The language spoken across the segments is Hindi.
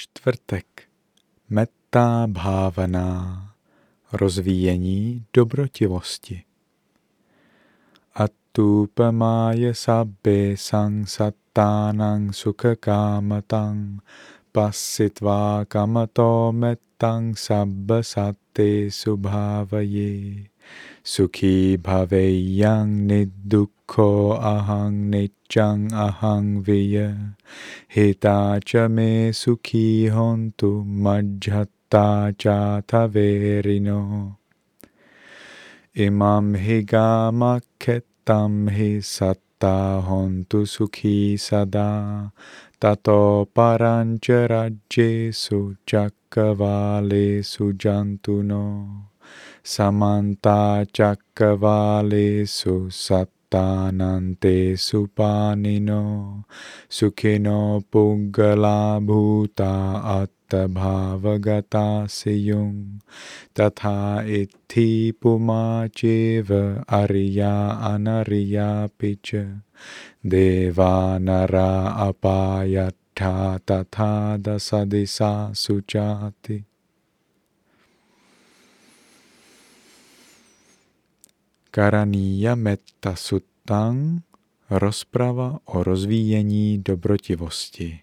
Čtvrtek. Metá bhávaná. Rozvíjení dobrotivosti. Atupamaje sabbi sangsatánang sukakámatang pasitvá kamato metang sabba sati subhávají. Sukhi bhaveyang nidukho ahang nichang ahang viya. Hita cha me sukhi hontu majhatta cha taverino. Imam higama ketam hi satta hontu sukhi sada. Tato parancha rajyesu chakavalesu jantuno. Samanta chakavalesu समन्ता चक्रवालेषु सत्तानन्ते सुपानिनो सुखिनो भूता अत्तभावगता स्युं तथा इत्थि पुमाचेव अर्या अनर्यापि च देवानरा अपायट्ठा तथा दशदिशा सुचाति Karaniya Metta Suttang Rozprava o rozvíjení dobrotivosti.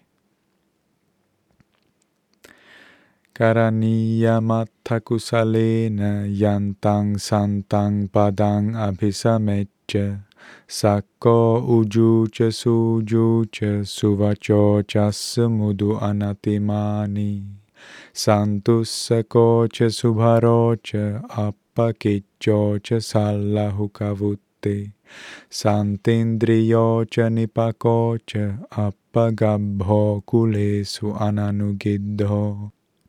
Karaniyamattakusalena jantang santang padang abhisameče Sako ujuče sujuče suvačo časmudu anatimani Santus sekoče subharoče apakit cha sallahu kavutte santindriyo cha nipako cha appagabho kulesu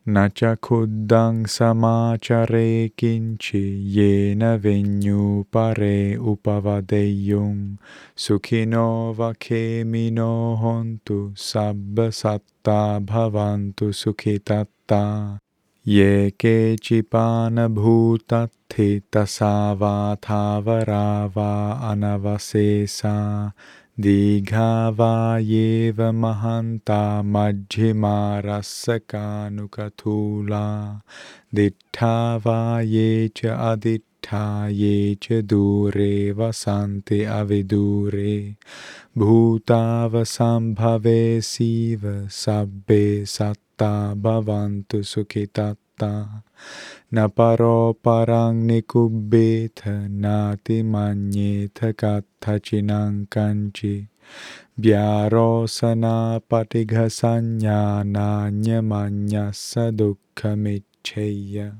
nacha kuddang samachare kinchi yena venyu pare upavadeyung sukhino vakemino hontu sabba satta bhavantu ये केचिपान पानभूतत्थि तसा वा थावरा वा अनवशेषा, दीघा वा येव महन्ता मध्यमा रसकानुकथूला दिट्ठा ये च छाये च दूरे वसन्ते अविदूरे। भूतावसम्भवे शिव सब्बे सत्ता भवन्तु सुखितत्ता न परो निकुबेथ नाति मन्येथ कथचिनं कञ्चि। व्यारोसनापटिघसञ्ज्ञानान्यमन्यः स दुःखमिच्छय्य।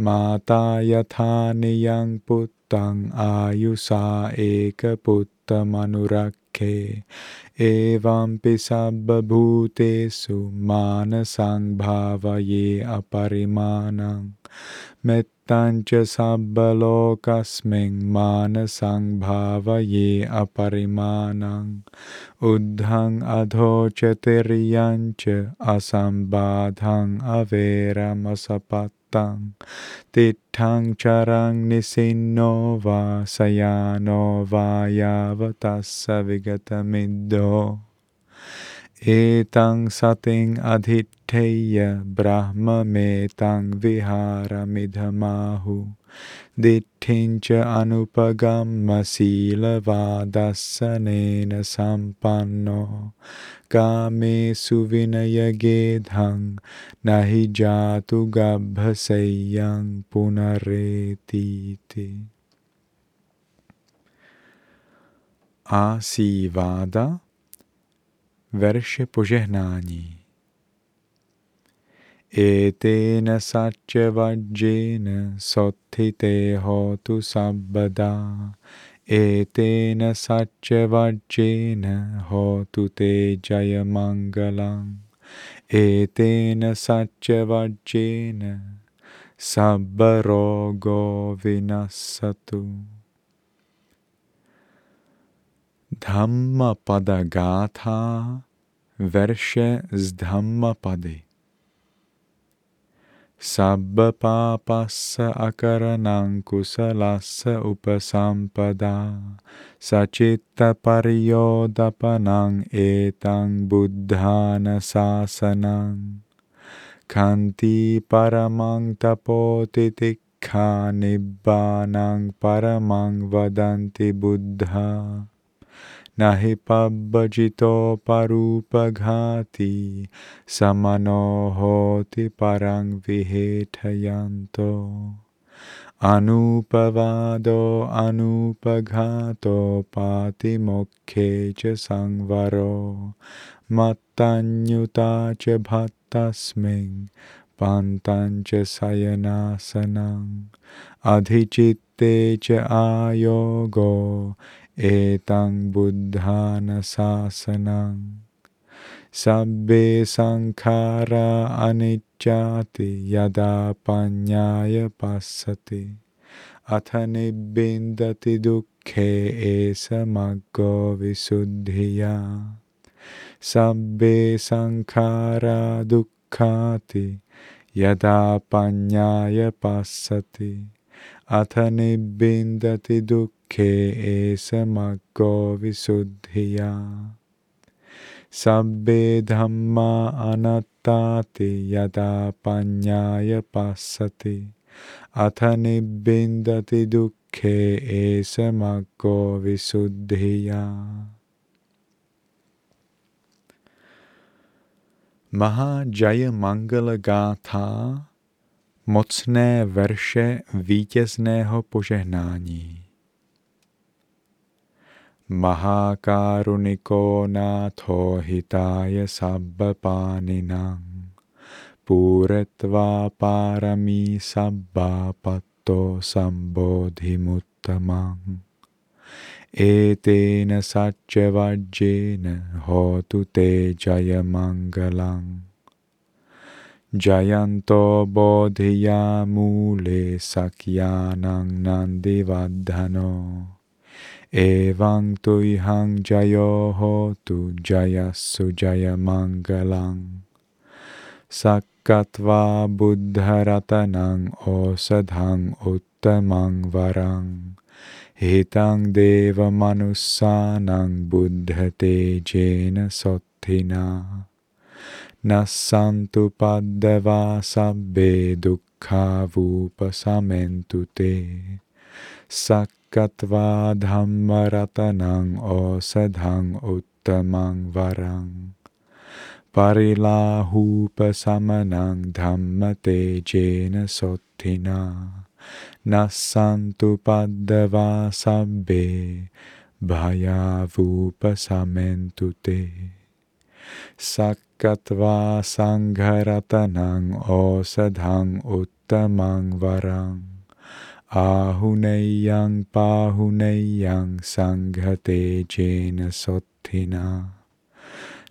माता यथा नियं पुत्रं आयुषा एकपुत्रमनुरक्षे एवंपि सब्बभूतेषु मानसं भावये अपरिमानं। मित्तञ्च सब्बलोकस्मिं मानसं भावये अपरिमानं। उद्धं अधोचतिर्यञ्च असम्बाधं अवेरमसपत्। Averamasapatang tithang charang nisinno Vasayano sayano vigata middo vigatamiddo Etang sating adhiteya brahma metang viharamidhamahu Dittincha anupagam masila vadasanena sampanno Kame suvinaya gedhang nahi jatu gabhasayang punaretiti Asi vada verše požehnání. एतेन सच्यवज्रेण सौत्थिते होतु सर्वदा एतेन सच्यवज्रेण होतु ते जयमङ्गलम्। एतेन सच्यवज्रेण सर्वरोगो विनशतु धम्मपदगाथा वर्ष धम्मपदे। Rogo vinasatu. Dhamma pada gatha verše z Dhamma pady. Sabba papassa akaranang kusalassa upasampada Sacitta pariyodapanang etang buddhana sasanang Kanti paramang tapotitikha nibbanang paramang vadanti buddha Nahi pabbajito parupaghati samano hoti parang vihetayanto. Anupavado anupaghato pati mokhe cha sangvaro mattanyuta cha bhattasming pantancha sayanasanang adhichitte cha ayogo etang buddhana sasanang sabbe sankhara anicchati yada panyaya passati atha nibbindati dukkhe ke samako visuddhiya. Sabbe dhamma anattati yada panyaya passati atha nibbindati dukkhe esamaggo visuddhiya. Mahajaya Mangala Gatha mocné verše vítězného požehnání. महाकारुणिको नाथो हिताय सब्बपानिनां पूरत्वा पारमी सब्बा पत्तो सम्बोधिमुत्तमम् एतेन सच्यवाज्येन होतु ते जयमङ्गलम्। जयन्तो बोधिया मूले सख्यानां नन्दिवर्धनो। Evang tuihang jayo hotu jayasu jaya mangalang. Sakkatva buddharatanang osadhang uttamang varang. Hitang deva manussanang buddhate jena sotthina. Nassantu paddava sabbe dukkha vupasamentu te. Sak गत्वा धम्मरतनं ओषधं उत्तमं वरं परिलाहूपशमनं धम्मतेजेन सोत्थिना नः सन्तु पद्वा सब्बे भयावूपशमेन्तु ते सकत्वा सङ्घरतनं ओषधं उत्तमं वरं Ahuneyang pahuneyang sanghate jena sotthina.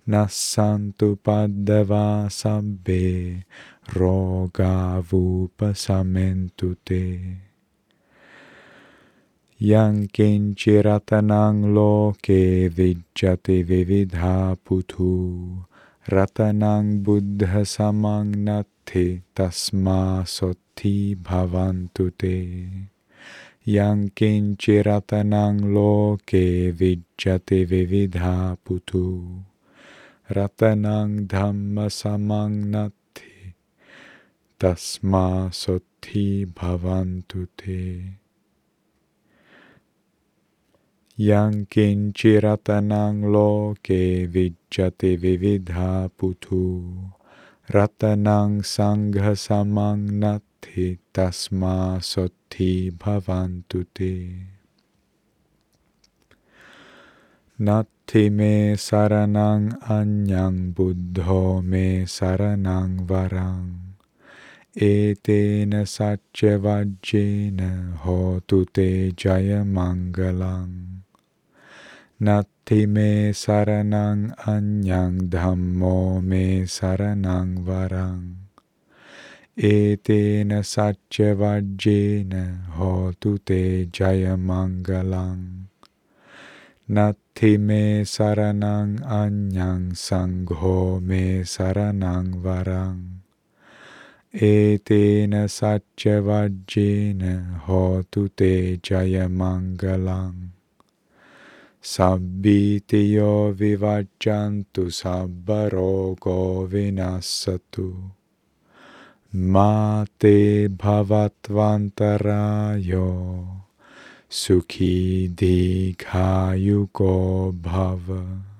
Nassantu paddava sabbe roga vupasamentu te. Yang kinchiratanang loke vijjati vividha putu. Ratanang buddha samang bhavantu te. Yang kinchiratanang loke vijjate vividha putu. Ratanang dhamma samang nati. Tasma sotti bhavantu te. Yang kinchiratanang loke vijjate vividha putu. Ratanang sangha samang nati tasma sotti bhavantu te. Natti me saranang anyang buddho me saranang varang. Etena satya vajjena hotu te jaya mangalang. Natti me saranang anyang dhammo me saranang varang. Etena satya vajjena hotu te jaya mangalang. Natti me saranang anyang sangho me saranang varang. Etena satyavajjena hotu te jayamangalang. Sabbitiyo vivajjantu sabbarogo vinasatu. Mate bhavatvantarayo sukhi dikhayuko bhava.